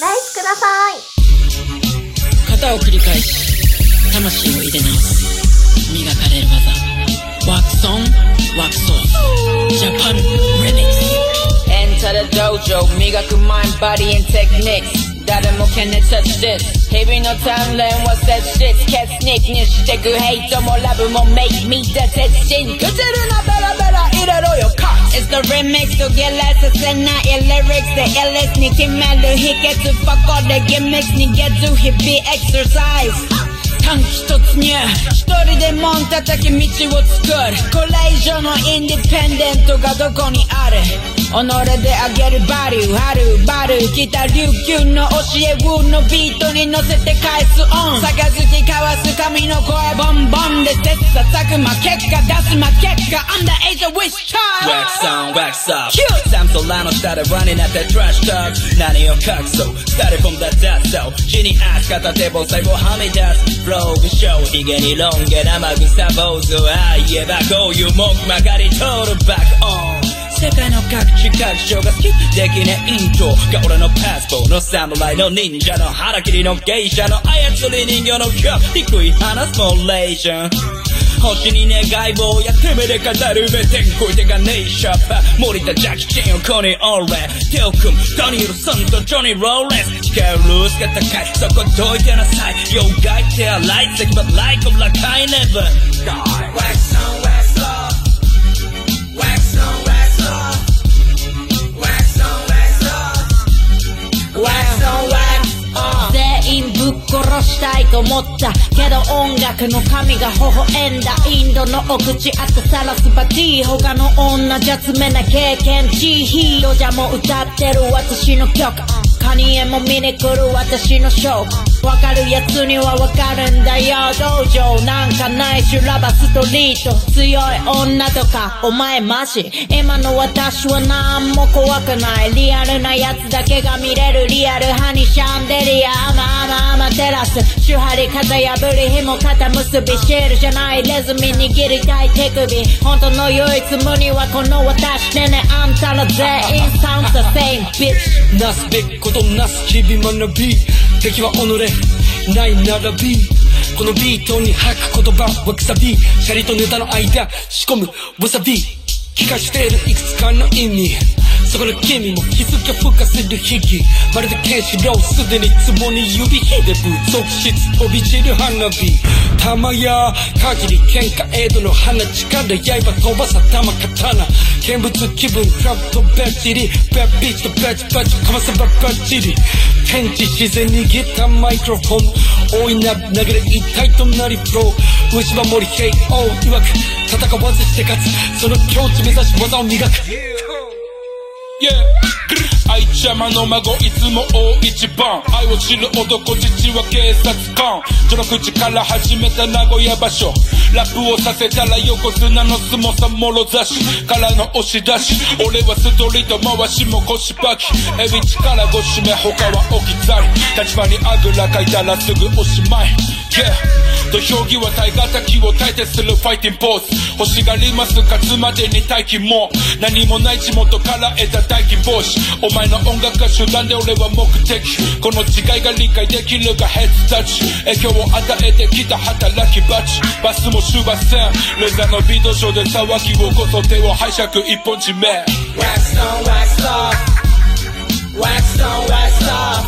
ナイスください。型を繰り返し魂を入れ直す。磨かれる技。ワークソンワークソージャパン。レミックス Enter the dojo 磨く mind, body and techniques 誰も can touch this 日々の鍛錬は接しケツニックにしてくヘイトもラブも make me the 鉄心くじるなベラベラ入れろよカッ It's the remix とゲレスせない lyrics で illest に決める秘訣 Fuck all the gimmicks 逃げず日々 exercise 短期突入一人で門叩き道を作るこれ以上のインディペンデントがどこにある己であげるバリューはるばる北琉球の教えウのビートに乗せて返すオン。杯交わす髪の声ボンボンで切磋琢磨。結果出すま結果 I'm the age of wish child Wax on, wax off サムソラの下で running at the trash talk 何を隠そう？Started from the dust so 地に足片手棒最後はみ出す。Flow がショーヒゲにロン毛生臭坊主ああ言えばこういう文句曲がり通る。バックオン世界の各地各所が好きできねイントが俺のパスポートの侍の忍者の腹切りの芸者の操り人形の今日低い鼻スモレーション。星に願い棒やてめで語る目天越えてがネイシャー。パー森田ジャッキチンをコニーオーレ。手を組むダニエルソンとジョニー・ローレス。近いルースが高いそこどいてなさい妖怪手洗い先ば like of like I never die. ぶっ殺したいと思った。けど音楽の神が微笑んだ。インドのお口あとサラスバティ。他の女じゃ詰めな経験値。ヒーローじゃも歌ってる。私の曲。カニエも見に来る私のショー。わかるやつにはわかるんだよ。道場なんかないしラバストリート。強い女とか。お前マジ？今の私はなんも怖くない。リアルなやつだけが見れるリアル派にシャンデリア。アマアマアマテラス手張り肩破り紐肩結びシェルじゃないレズミ握りたい手首本当の唯一無二はこの私でねあんたら全員 sound the same bitch なすべきことなす日々学び敵は己ない並び。このビートに吐く言葉はくさび。シャリとネタの間仕込むわさび。聞かしているいくつかの意味。そこで君も気づきを付加する秘技まるでケンシロウすでに壺に指ひでぶ即室飛び散る花火。玉や限り喧嘩エイドの花力で刃飛ばさ玉刀。見物気分クラブとベッチリ。ベッビーチとバチバチかませばバッチリ。天地自然に握ったマイクロフォン。大いなる流れ一体となりフロー。内場森平王曰く戦わずして勝つ。その境地目指し技を磨く。愛ちゃまの孫いつも大一番。愛を知る男父は警察官。その口から始めた名古屋場所。ラップをさせたら横綱の相撲さもろ差し。からの押し出し。俺はストリート回しも腰ばき。エビ力ごしめ他は置き去り。立場にあぐらかいたらすぐおしまい。Yeah. 土俵際耐え難きを耐えてするファイティングポーズ欲しがります勝つまでに待機も。何もない地元から得た大金帽子お前の音楽が手段で俺は目的この違いが理解できるがヘッズタッチ影響を与えてきた働き蜂バスも終バせんレザーのビートショーで騒ぎを起こそ手を拝借一本締め Wax on, wax off. Wax on, wax off.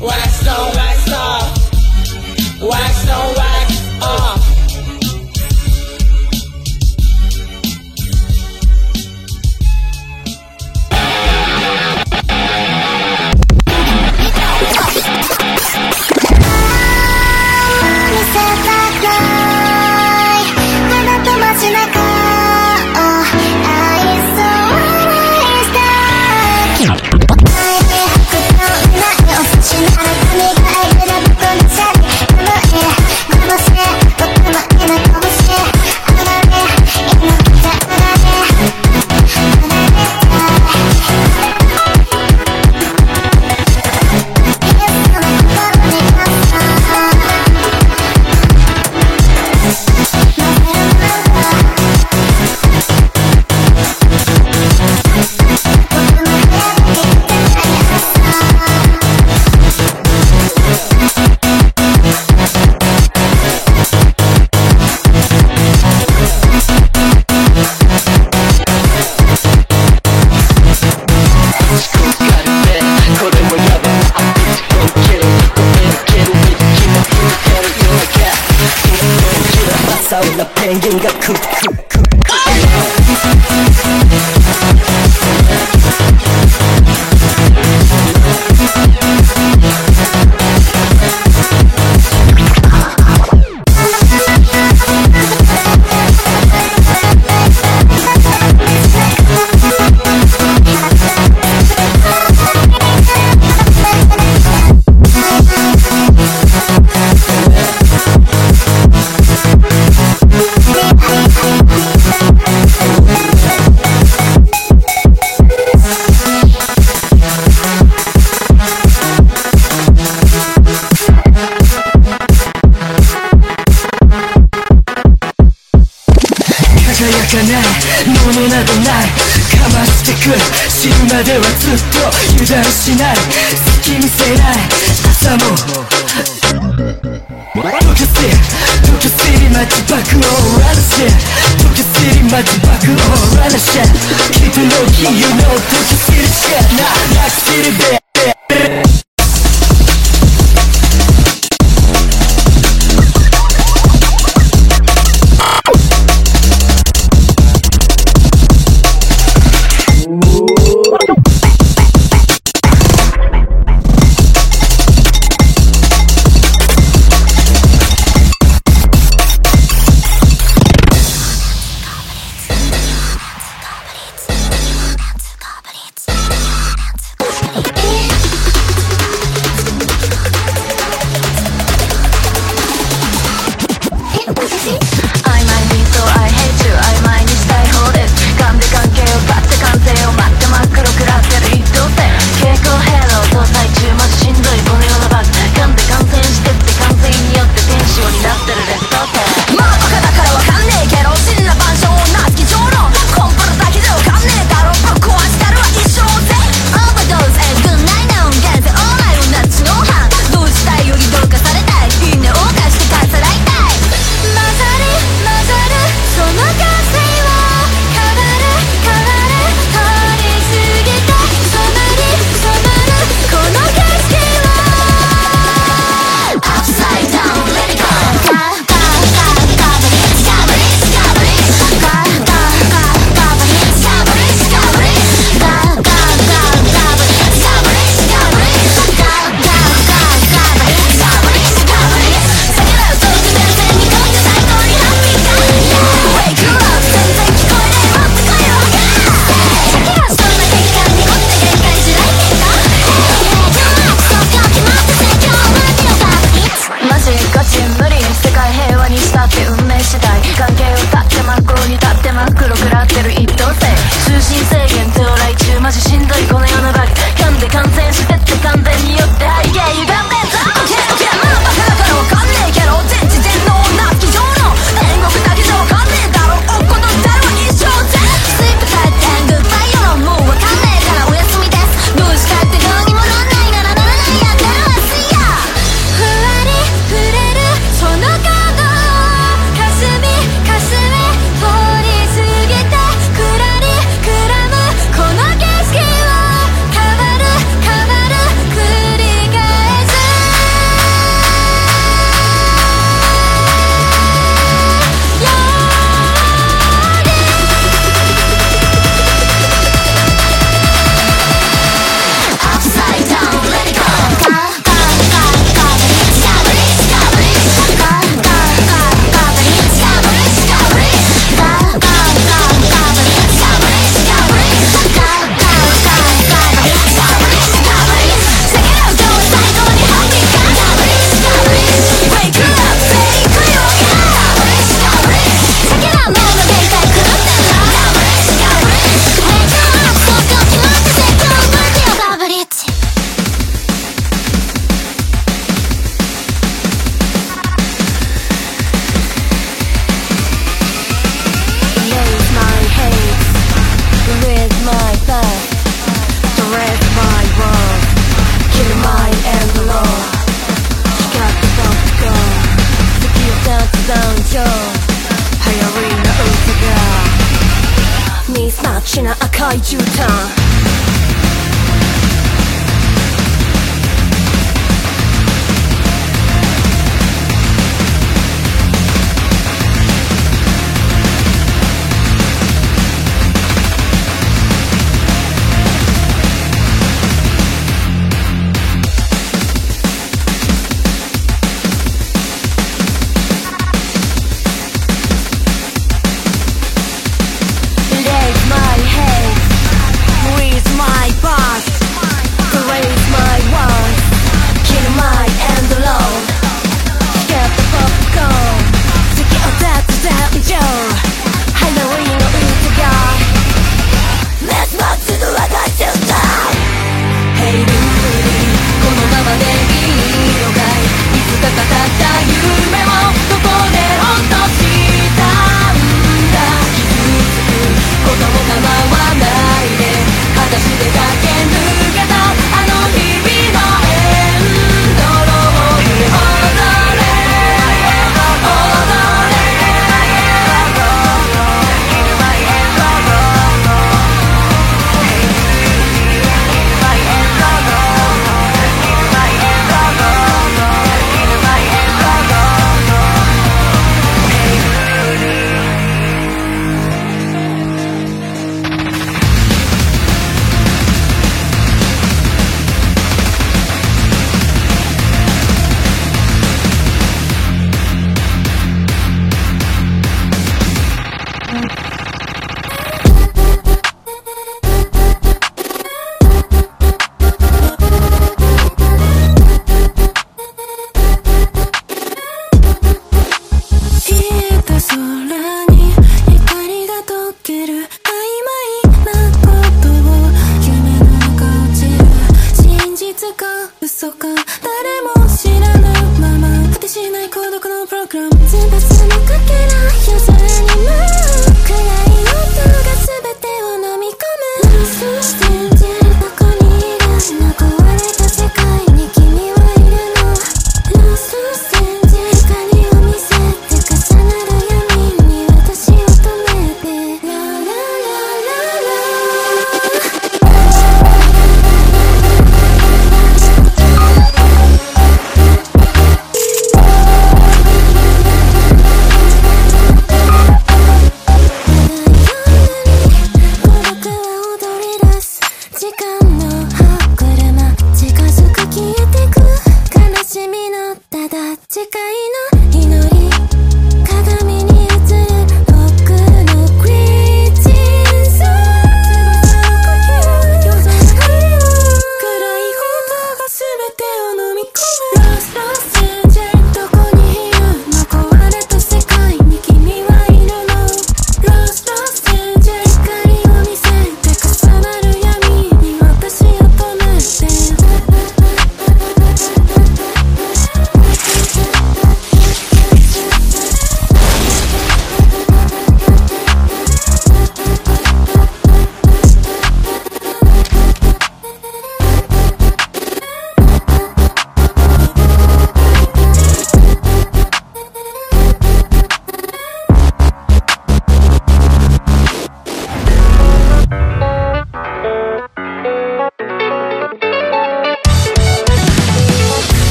Wax on, wax off. Wax on, wax off.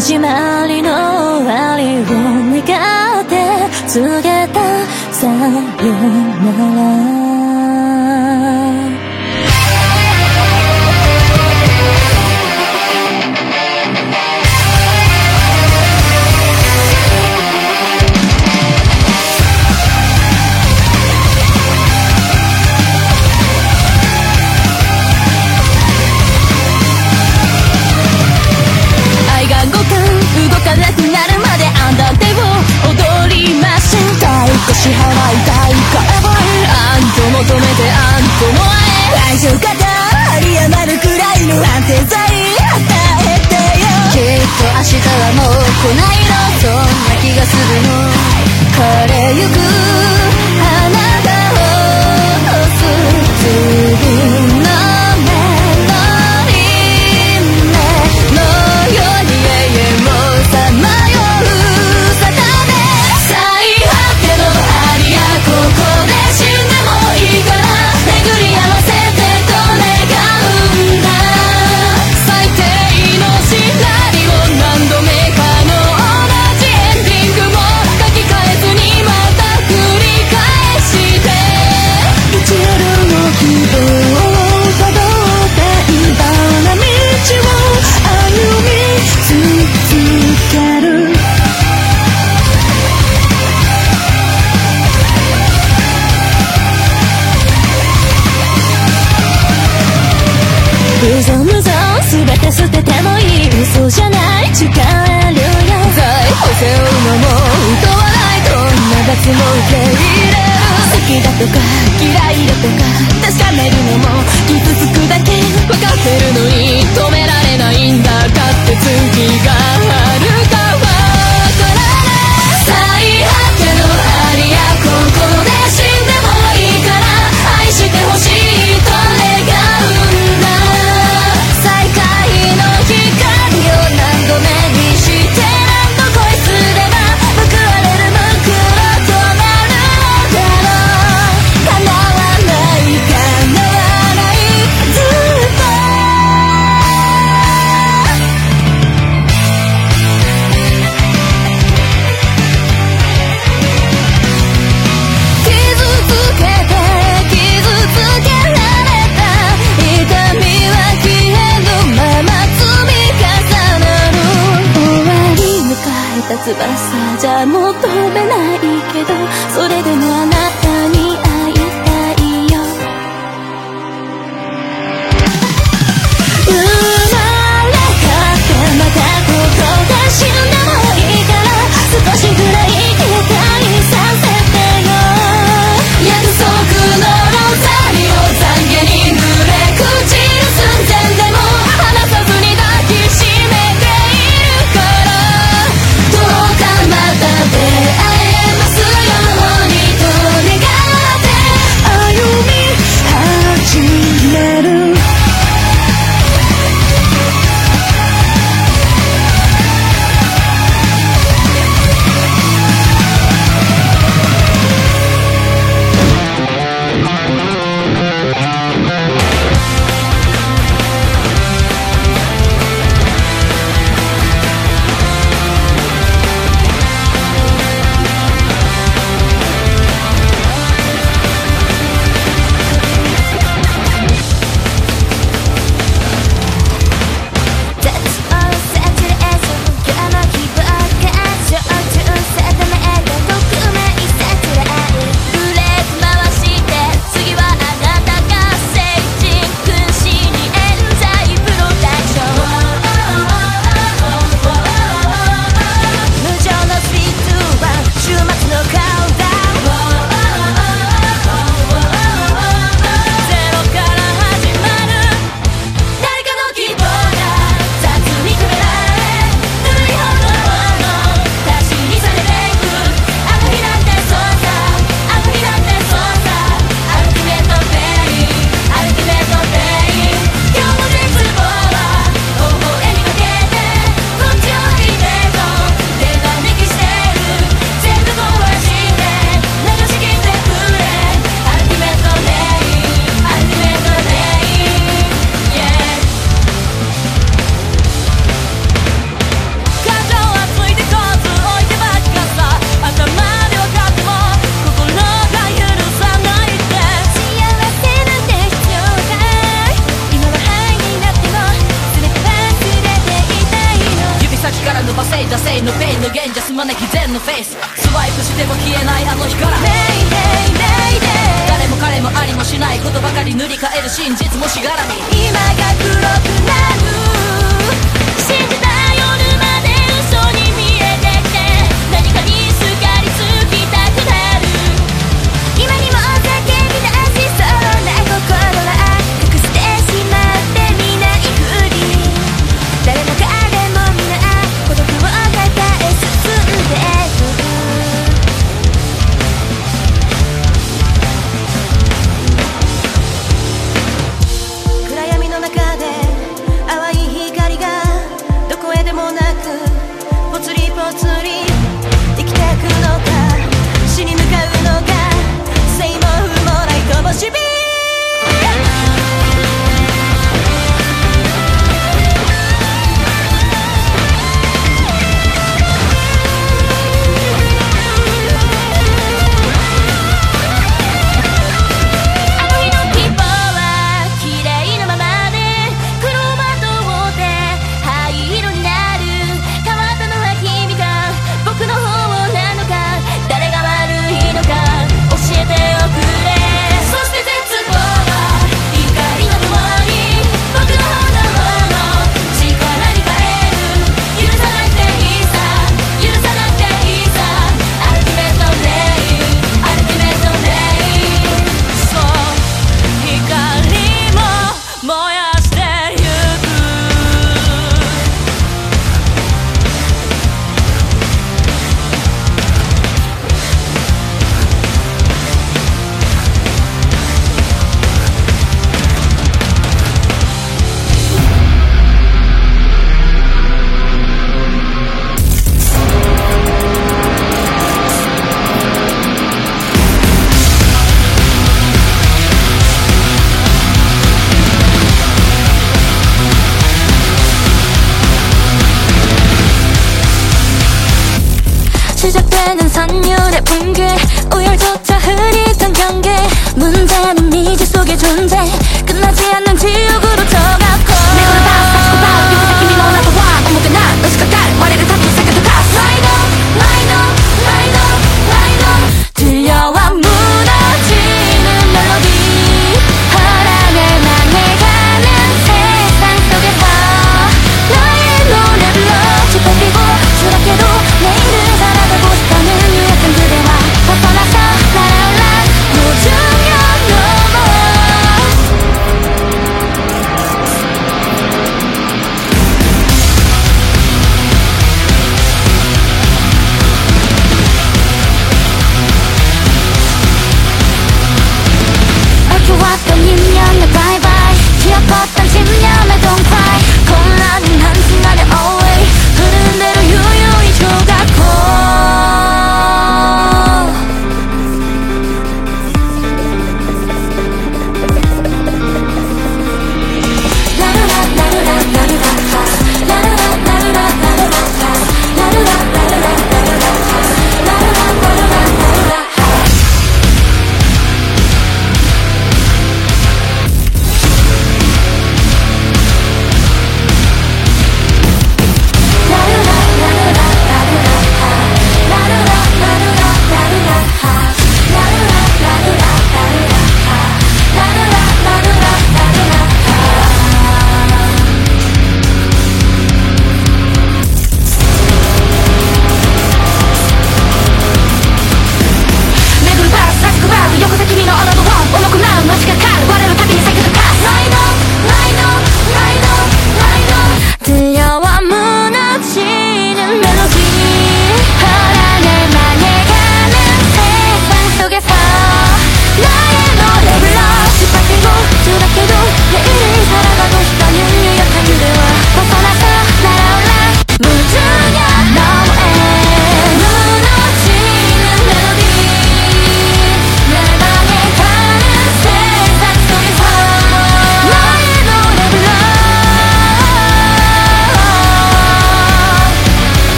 始まりの終わりを願って告げたさよなら。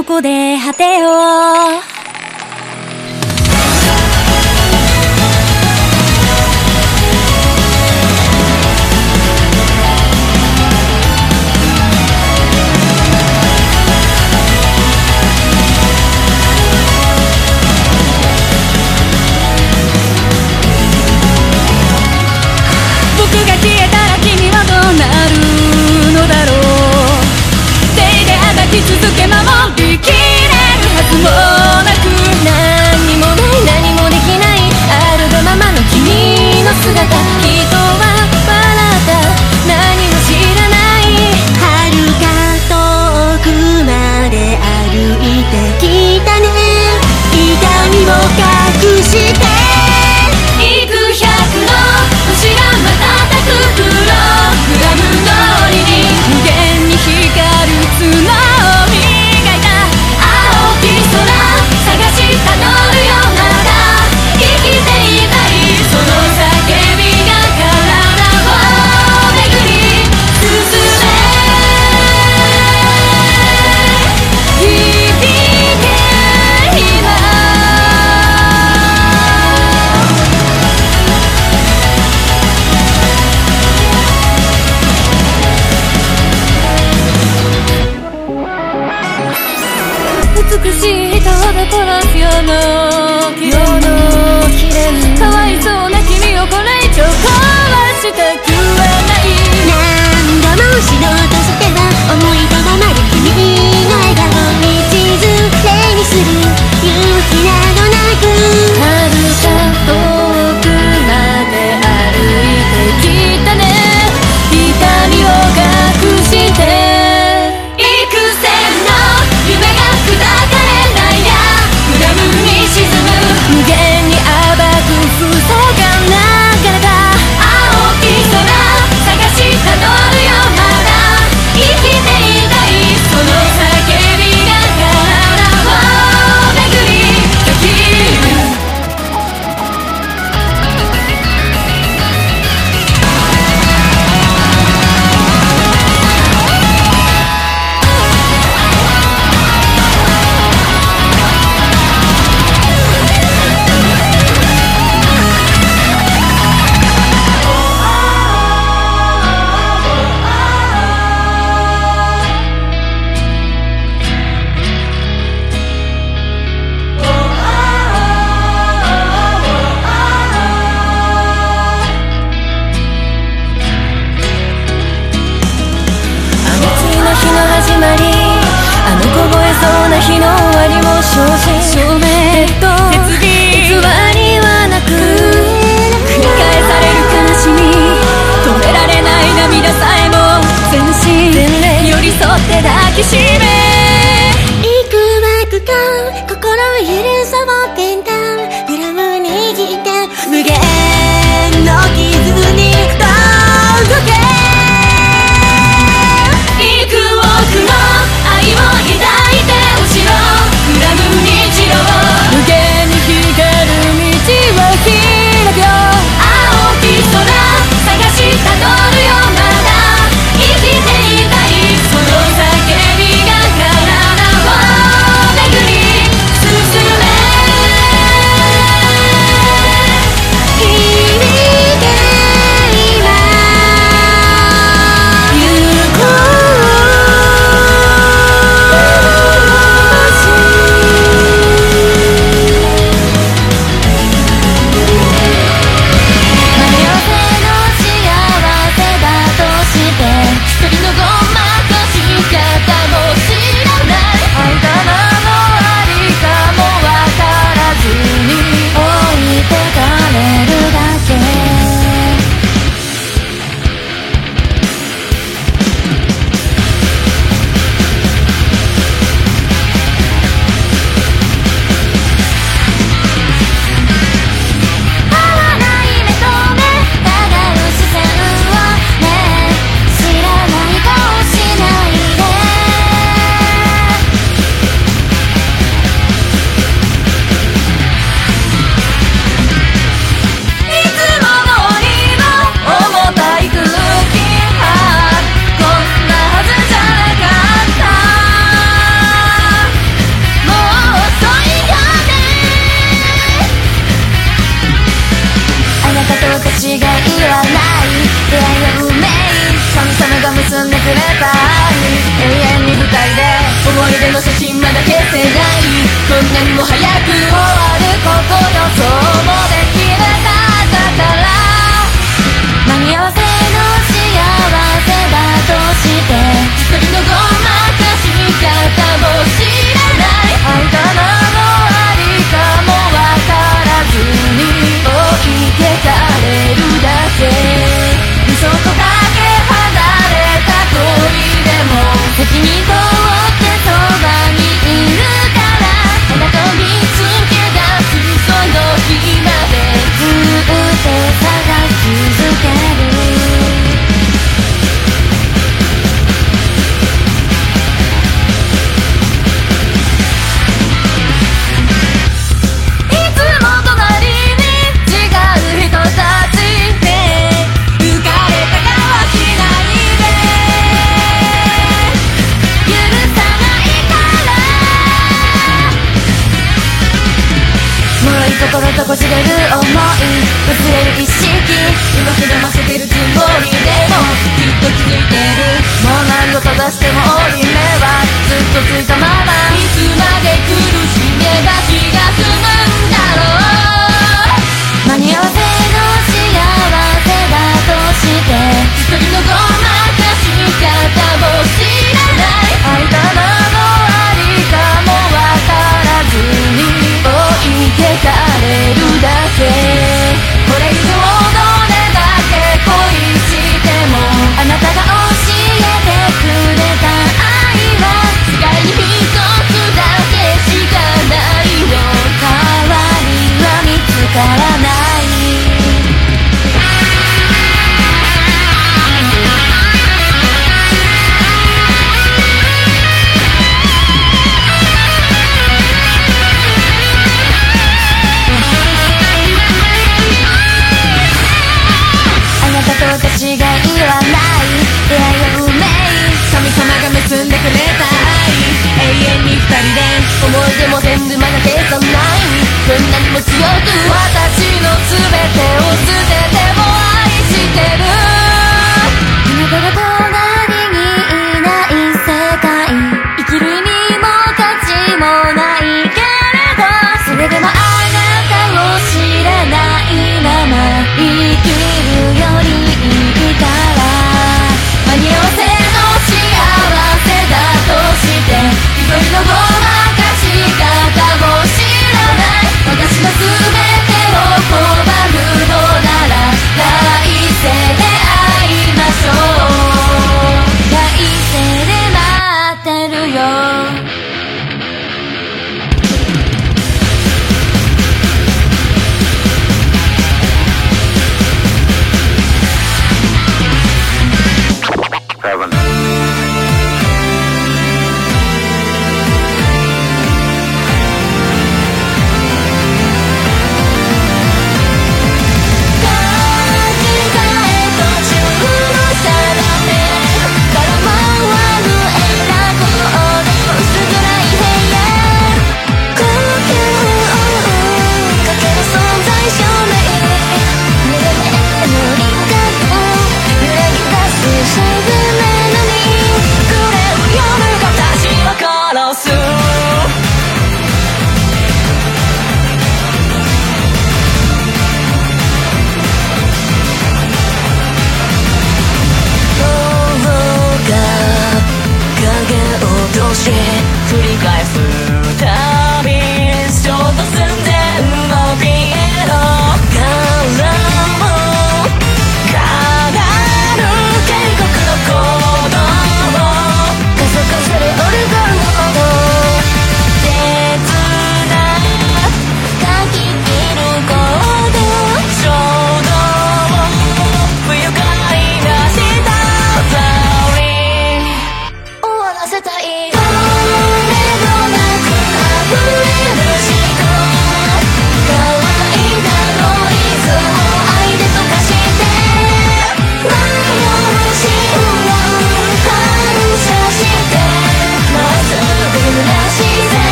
ここで果てよ。う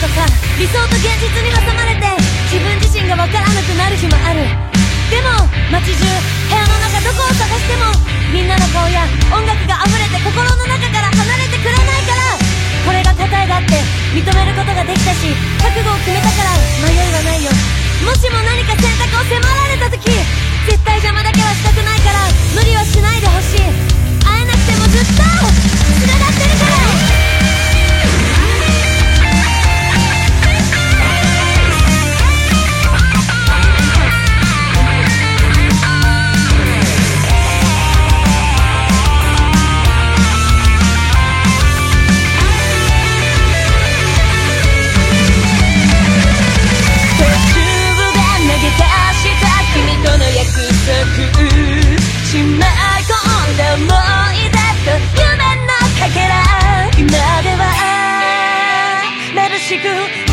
とか理想と現実に挟まれて自分自身が分からなくなる日もある。でも街中部屋の中どこを探してもみんなの顔や音楽が溢れて心の中から離れてくれないから。これが答えだって認めることができたし覚悟を決めたから迷いはないよ。もしも何か選択を迫られた時絶対邪魔だけはしたくないから無理はしないでほしい。会えなくてもずっとつながってるから。今込ん思い出す。夢のかけら今ではしく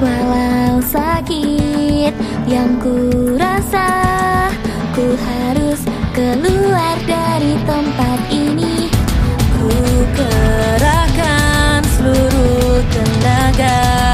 Walau sakit. Yang ku rasa Ku harus keluar dari tempat ini. Ku kerahkan seluruh tenaga.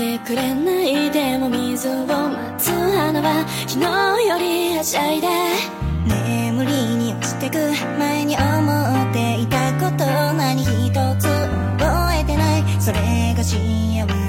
てくれないでも水を待つ花は昨日よりはしゃいで眠りに落ちてく前に思っていたこと何一つ覚えてないそれが幸せ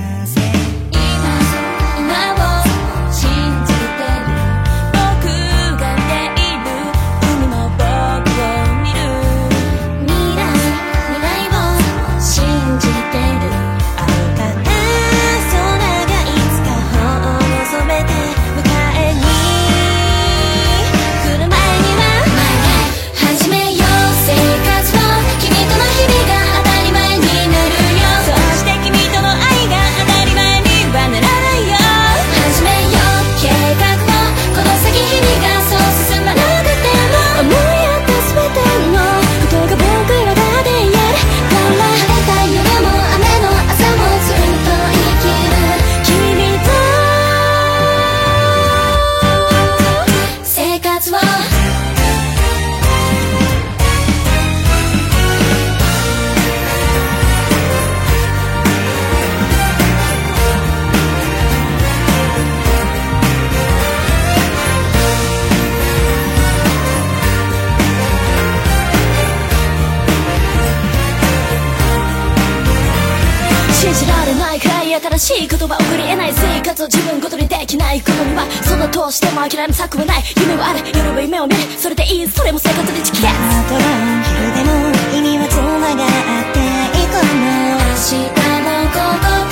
を通しても諦めはない。夢はある。夜は夢を見る。それでいい。それも生活でチキレス朝は昼でも意味は妻があっていこか明日の午後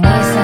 nice.